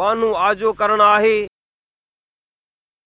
बानू आजो करण आहे